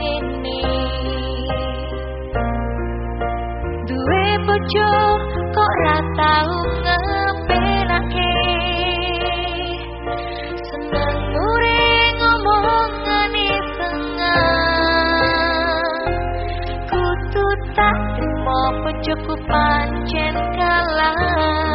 ini. Duwe bojo kok ra tau ngepenake. Seneng mure ngomong ngene tengah Kutu tak mau bojoku pancen kalah.